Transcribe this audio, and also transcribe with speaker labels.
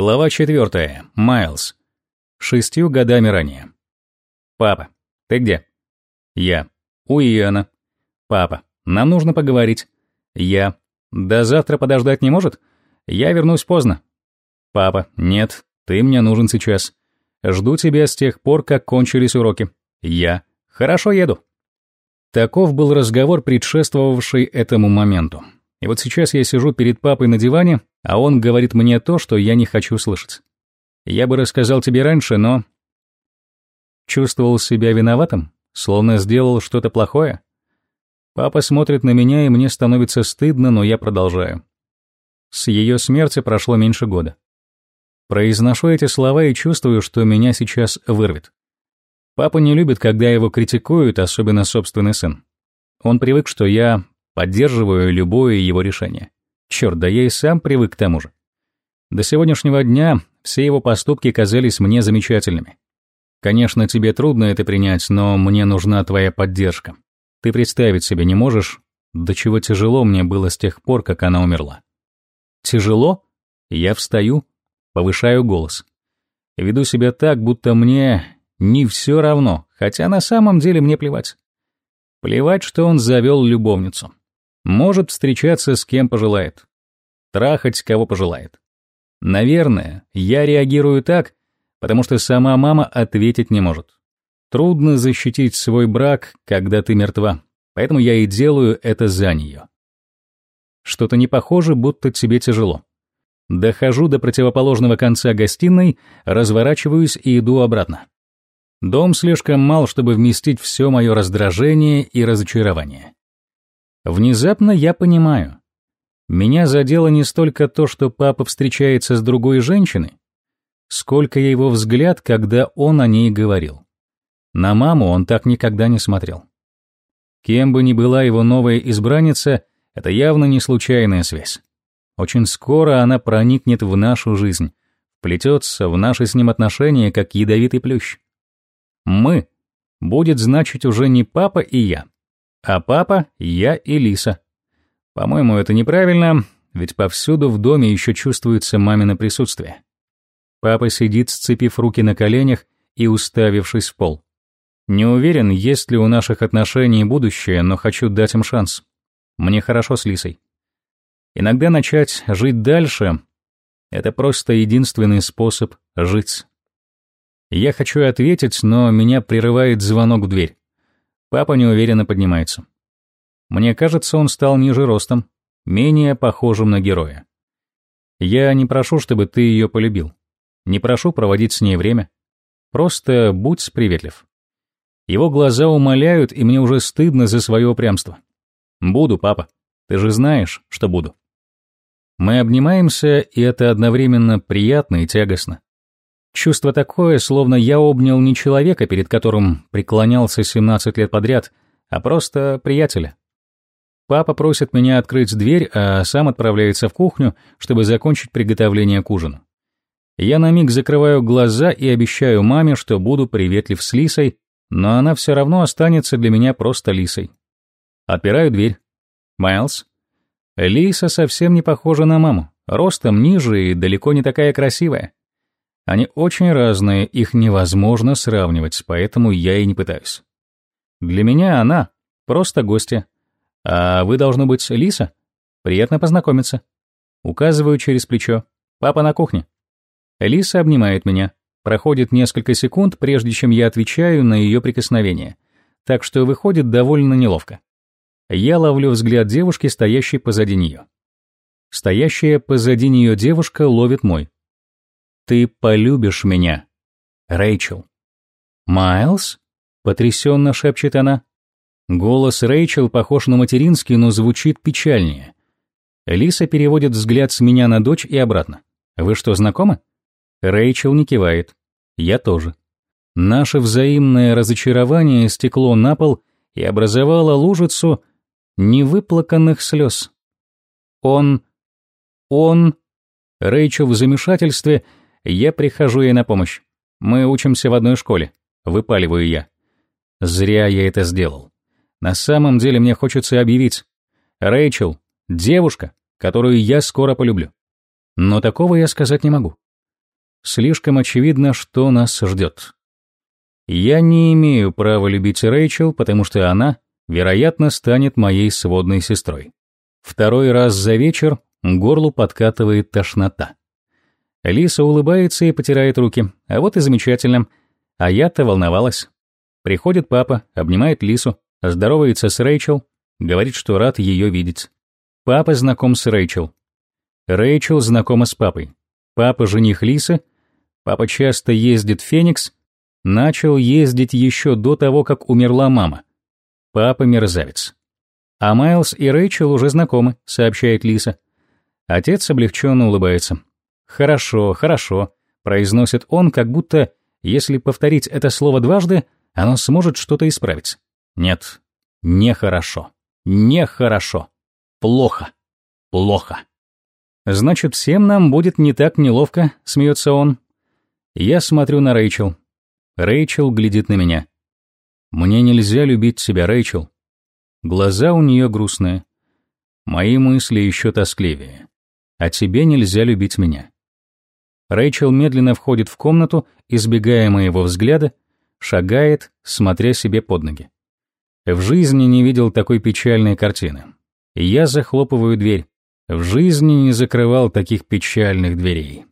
Speaker 1: Глава четвертая. Майлз. Шестью годами ранее. Папа, ты где? Я. У Иоанна. Папа, нам нужно поговорить. Я. До завтра подождать не может? Я вернусь поздно. Папа, нет, ты мне нужен сейчас. Жду тебя с тех пор, как кончились уроки. Я. Хорошо, еду. Таков был разговор, предшествовавший этому моменту. И вот сейчас я сижу перед папой на диване, а он говорит мне то, что я не хочу слышать. Я бы рассказал тебе раньше, но... Чувствовал себя виноватым, словно сделал что-то плохое. Папа смотрит на меня, и мне становится стыдно, но я продолжаю. С ее смерти прошло меньше года. Произношу эти слова и чувствую, что меня сейчас вырвет. Папа не любит, когда его критикуют, особенно собственный сын. Он привык, что я поддерживаю любое его решение. Черт, да я и сам привык к тому же. До сегодняшнего дня все его поступки казались мне замечательными. Конечно, тебе трудно это принять, но мне нужна твоя поддержка. Ты представить себе не можешь, до чего тяжело мне было с тех пор, как она умерла. Тяжело? Я встаю, повышаю голос. Веду себя так, будто мне не все равно, хотя на самом деле мне плевать. Плевать, что он завел любовницу. Может встречаться с кем пожелает. Трахать кого пожелает. Наверное, я реагирую так, потому что сама мама ответить не может. Трудно защитить свой брак, когда ты мертва, поэтому я и делаю это за нее. Что-то не похоже, будто тебе тяжело. Дохожу до противоположного конца гостиной, разворачиваюсь и иду обратно. Дом слишком мал, чтобы вместить все мое раздражение и разочарование. Внезапно я понимаю. Меня задело не столько то, что папа встречается с другой женщиной, сколько его взгляд, когда он о ней говорил. На маму он так никогда не смотрел. Кем бы ни была его новая избранница, это явно не случайная связь. Очень скоро она проникнет в нашу жизнь, плетется в наши с ним отношения, как ядовитый плющ. «Мы» будет значить уже не папа и я, а папа — я и Лиса. По-моему, это неправильно, ведь повсюду в доме еще чувствуется мамино присутствие. Папа сидит, сцепив руки на коленях и уставившись в пол. Не уверен, есть ли у наших отношений будущее, но хочу дать им шанс. Мне хорошо с Лисой. Иногда начать жить дальше — это просто единственный способ жить. Я хочу ответить, но меня прерывает звонок в дверь. Папа неуверенно поднимается. Мне кажется, он стал ниже ростом, менее похожим на героя. Я не прошу, чтобы ты ее полюбил. Не прошу проводить с ней время. Просто будь приветлив. Его глаза умоляют, и мне уже стыдно за свое упрямство. Буду, папа. Ты же знаешь, что буду. Мы обнимаемся, и это одновременно приятно и тягостно. Чувство такое, словно я обнял не человека, перед которым преклонялся 17 лет подряд, а просто приятеля. Папа просит меня открыть дверь, а сам отправляется в кухню, чтобы закончить приготовление к ужину. Я на миг закрываю глаза и обещаю маме, что буду приветлив с Лисой, но она все равно останется для меня просто Лисой. Отпираю дверь. Майлз. Лиса совсем не похожа на маму, ростом ниже и далеко не такая красивая. Они очень разные, их невозможно сравнивать, поэтому я и не пытаюсь. Для меня она просто гостья. А вы, должно быть, Лиса? Приятно познакомиться. Указываю через плечо. Папа на кухне. Лиса обнимает меня. Проходит несколько секунд, прежде чем я отвечаю на ее прикосновение. Так что выходит довольно неловко. Я ловлю взгляд девушки, стоящей позади нее. Стоящая позади нее девушка ловит мой. Ты полюбишь меня, Рэйчел. Майлз? Потрясенно шепчет она. Голос Рэйчел похож на материнский, но звучит печальнее. Лиса переводит взгляд с меня на дочь и обратно. Вы что, знакомы? Рэйчел не кивает. Я тоже. Наше взаимное разочарование стекло на пол и образовало лужицу невыплаканных слез. Он... Он... Рэйчел в замешательстве — я прихожу ей на помощь. Мы учимся в одной школе. Выпаливаю я. Зря я это сделал. На самом деле мне хочется объявить. Рэйчел — девушка, которую я скоро полюблю. Но такого я сказать не могу. Слишком очевидно, что нас ждет. Я не имею права любить Рэйчел, потому что она, вероятно, станет моей сводной сестрой. Второй раз за вечер горлу подкатывает тошнота. Лиса улыбается и потирает руки. А вот и замечательно. А я-то волновалась. Приходит папа, обнимает Лису, здоровается с Рэйчел, говорит, что рад ее видеть. Папа знаком с Рэйчел. Рэйчел знакома с папой. Папа жених Лисы. Папа часто ездит в Феникс. Начал ездить еще до того, как умерла мама. Папа мерзавец. А Майлз и Рэйчел уже знакомы, сообщает Лиса. Отец облегченно улыбается. «Хорошо, хорошо», — произносит он, как будто, если повторить это слово дважды, оно сможет что-то исправить. Нет, нехорошо, нехорошо, плохо, плохо. Значит, всем нам будет не так неловко, смеется он. Я смотрю на Рэйчел. Рэйчел глядит на меня. Мне нельзя любить себя, Рэйчел. Глаза у нее грустные. Мои мысли еще тоскливее. А тебе нельзя любить меня. Рэйчел медленно входит в комнату, избегая моего взгляда, шагает, смотря себе под ноги. В жизни не видел такой печальной картины. Я захлопываю дверь. В жизни не закрывал таких печальных дверей.